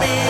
me,